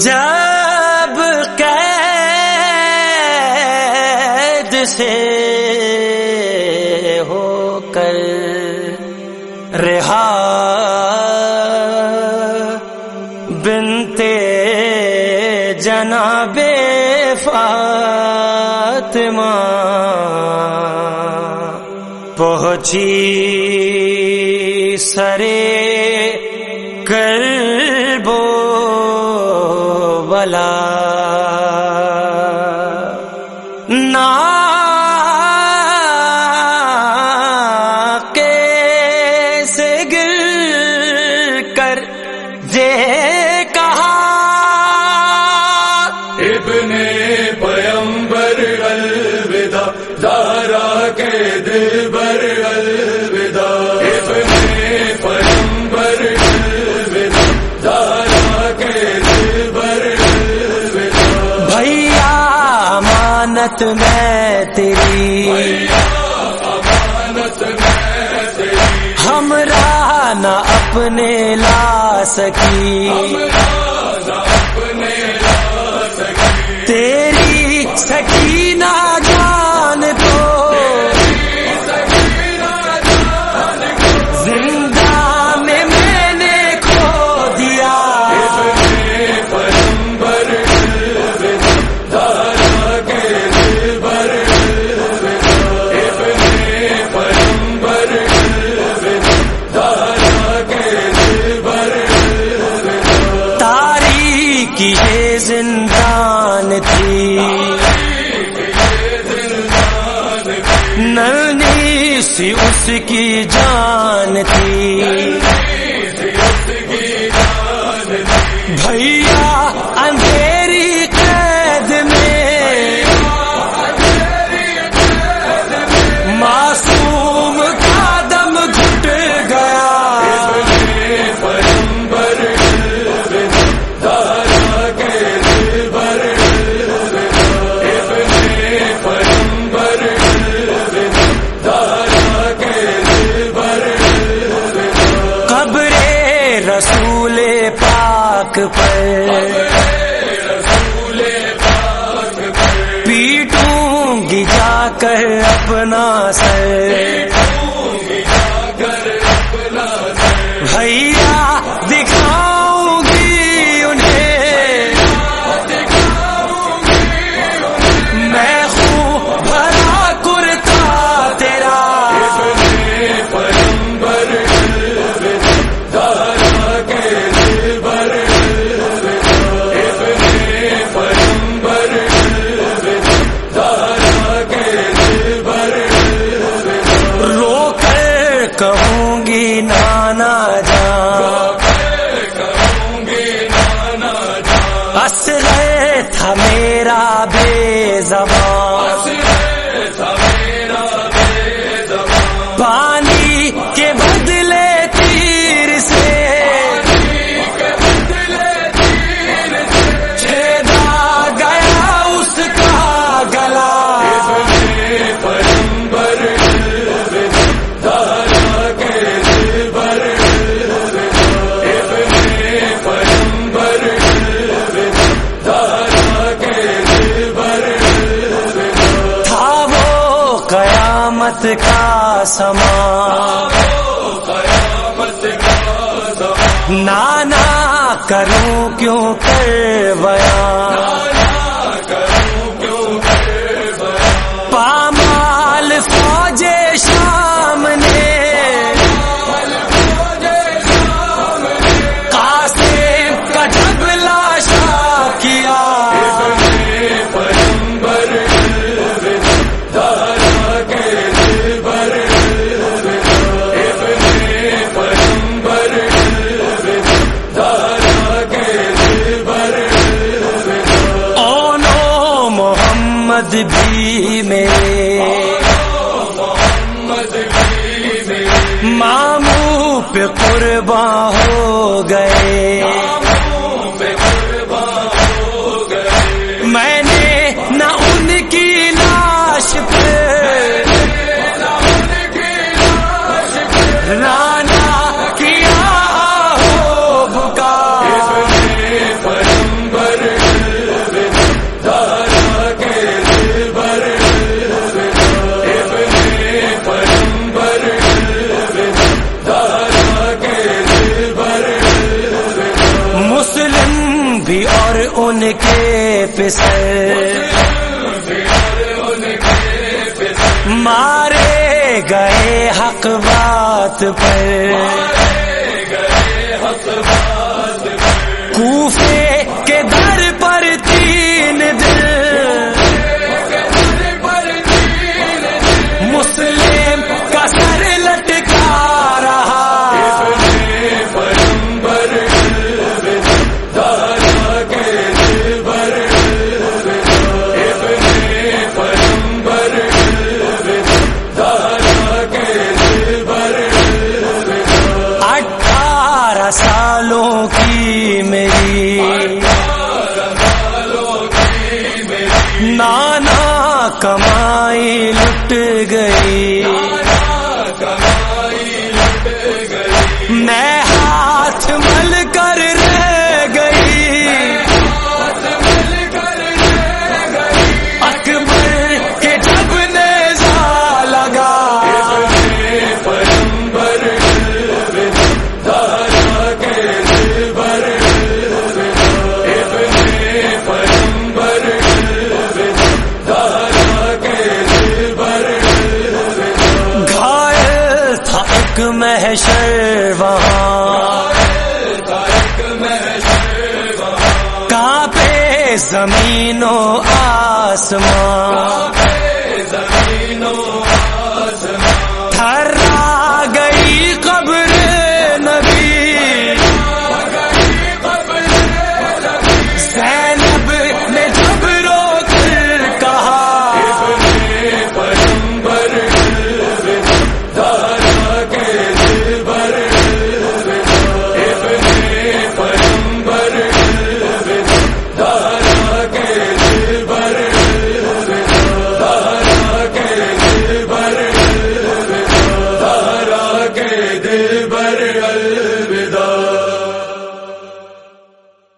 جب قید سے ہو کر رہا بنتے جناب فاطمہ پہنچی سرے کر والا۔ نا گر کر یہ کہا۔ ابن پیمبر الوداع دارا کے دل بر الوداع۔ تیری ہم نہ اپنے لا سکی۔ سی اس کی جان تھی۔ پاک پر پیٹوں گی جا کر اپنا سر۔ بس رہے تھا میرا بے زبان۔ سما۔ نانا کروں کیوں کر ویا؟ ماموں پہ قربان ہو گئے۔ کے پسر۔ مارے گئے حق بات پر۔ کمائی لٹ گئی۔ زمینوں آسمان زمینوں